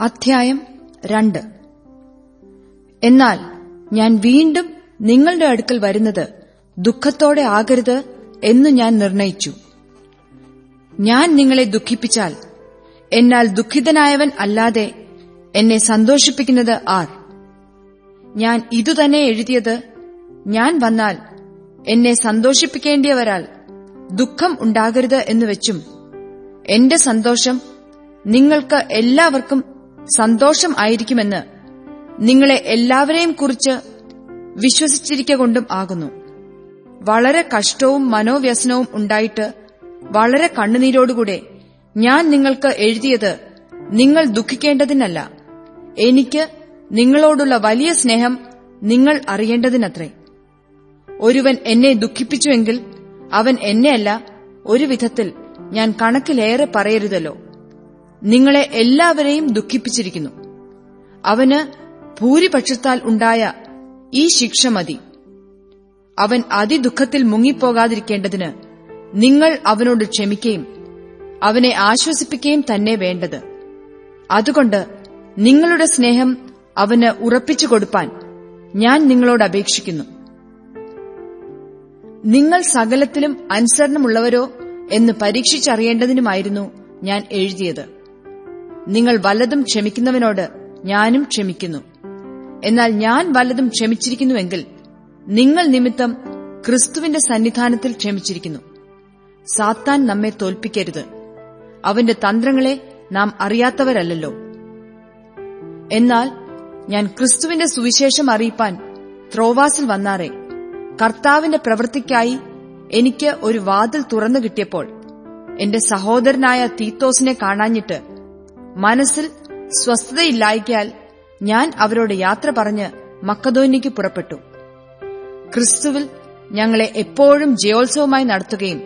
അധ്യായം രണ്ട്. എന്നാൽ ഞാൻ വീണ്ടും നിങ്ങളുടെ അടുക്കൽ വരുന്നത് ദുഃഖത്തോടെ ആകരുത് എന്ന് ഞാൻ നിർണയിച്ചു. ഞാൻ നിങ്ങളെ ദുഃഖിപ്പിച്ചാൽ എന്നാൽ ദുഃഖിതനായവൻ അല്ലാതെ എന്നെ സന്തോഷിപ്പിക്കുന്നത് ആർ? ഞാൻ ഇതുതന്നെ എഴുതിയത് ഞാൻ വന്നാൽ എന്നെ സന്തോഷിപ്പിക്കേണ്ടിയവരാൽ ദുഃഖം ഉണ്ടാകരുത് എന്ന് വെച്ചും എന്റെ സന്തോഷം നിങ്ങൾക്ക് എല്ലാവർക്കും സന്തോഷം ആയിരിക്കുമെന്ന് നിങ്ങളെ എല്ലാവരെയും കുറിച്ച് വിശ്വസിച്ചിരിക്കൊണ്ടും ആകുന്നു. വളരെ കഷ്ടവും മനോവ്യസനവും ഉണ്ടായിട്ട് വളരെ കണ്ണുനീരോടുകൂടെ ഞാൻ നിങ്ങൾക്ക് എഴുതിയത് നിങ്ങൾ ദുഃഖിക്കേണ്ടതിനല്ല. എനിക്ക് നിങ്ങളോടുള്ള വലിയ സ്നേഹം നിങ്ങൾ അറിയേണ്ടതിനത്രേ. ഒരുവൻ എന്നെ ദുഃഖിപ്പിച്ചുവെങ്കിൽ അവൻ എന്നെയല്ല ഒരു വിധത്തിൽ ഞാൻ കണക്കിലേറെ പറയരുതല്ലോ. നിങ്ങളെ എല്ലാവരെയും ദുഃഖിപ്പിച്ചിരിക്കുന്നു. അവന് ഭൂരിപക്ഷത്താൽ ഉണ്ടായ ഈ ശിക്ഷ മതി. അവൻ അതിദുഃഖത്തിൽ മുങ്ങിപ്പോകാതിരിക്കേണ്ടതിന് നിങ്ങൾ അവനോട് ക്ഷമിക്കുകയും അവനെ ആശ്വസിപ്പിക്കുകയും തന്നെ വേണ്ടത്. അതുകൊണ്ട് നിങ്ങളുടെ സ്നേഹം അവന് ഉറപ്പിച്ചു കൊടുപ്പാൻ ഞാൻ നിങ്ങളോട് അപേക്ഷിക്കുന്നു. നിങ്ങൾ സകലത്തിലും അനുസരണമുള്ളവരോ എന്ന് പരീക്ഷിച്ചറിയേണ്ടതിനുമായിരുന്നു ഞാൻ എഴുതിയത്. നിങ്ങൾ വല്ലതും ക്ഷമിക്കുന്നവനോട് ഞാനും ക്ഷമിക്കുന്നു. എന്നാൽ ഞാൻ വല്ലതും ക്ഷമിച്ചിരിക്കുന്നുവെങ്കിൽ നിങ്ങൾ നിമിത്തം ക്രിസ്തുവിന്റെ സന്നിധാനത്തിൽ ക്ഷമിച്ചിരിക്കുന്നു. സാത്താൻ നമ്മെ തോൽപ്പിക്കരുത്. അവന്റെ തന്ത്രങ്ങളെ നാം അറിയാത്തവരല്ലോ എന്നാൽ ഞാൻ ക്രിസ്തുവിന്റെ സുവിശേഷം അറിയിപ്പാൻ ത്രോവാസിൽ വന്നാറേ. കർത്താവിന്റെ പ്രവൃത്തിക്കായി എനിക്ക് ഒരു വാതിൽ തുറന്നു കിട്ടിയപ്പോൾ എന്റെ സഹോദരനായ തീത്തോസിനെ കാണാഞ്ഞിട്ട് മനസ്സിൽ സ്വസ്ഥതയില്ലായിക്കാൽ ഞാൻ അവരോട് യാത്ര പറഞ്ഞ് മക്കതോന്യയ്ക്ക് പുറപ്പെട്ടു. ക്രിസ്തുവിൽ ഞങ്ങളെ എപ്പോഴും ജയോത്സവമായി നടത്തുകയും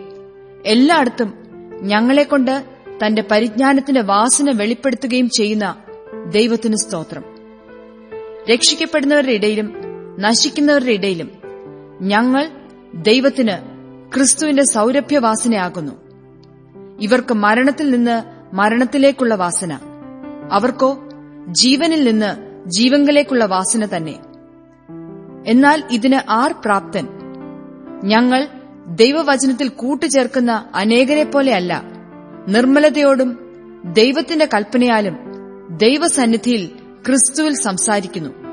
എല്ലായിടത്തും ഞങ്ങളെക്കൊണ്ട് തന്റെ പരിജ്ഞാനത്തിന്റെ വാസന വെളിപ്പെടുത്തുകയും ചെയ്യുന്ന ദൈവത്തിന് സ്തോത്രം. രക്ഷിക്കപ്പെടുന്നവരുടെ ഇടയിലും നശിക്കുന്നവരുടെ ഇടയിലും ഞങ്ങൾ ദൈവത്തിന് ക്രിസ്തുവിന്റെ സൗരഭ്യവാസനയാകുന്നു. ഇവർക്ക് മരണത്തിൽ നിന്ന് മരണത്തിലേക്കുള്ള വാസന. അവർക്കോ ജീവനിൽ നിന്ന് ജീവങ്കലേക്കുള്ള വാസന തന്നെ. എന്നാൽ ഇതിന് ആർ പ്രാപ്തൻ? ഞങ്ങൾ ദൈവവചനത്തിൽ കൂട്ടുചേർക്കുന്ന അനേകരെ പോലെയല്ല നിർമ്മലതയോടും ദൈവത്തിന്റെ കൽപ്പനയാലും ദൈവസന്നിധിയിൽ ക്രിസ്തുവിൽ സംസാരിക്കുന്നു.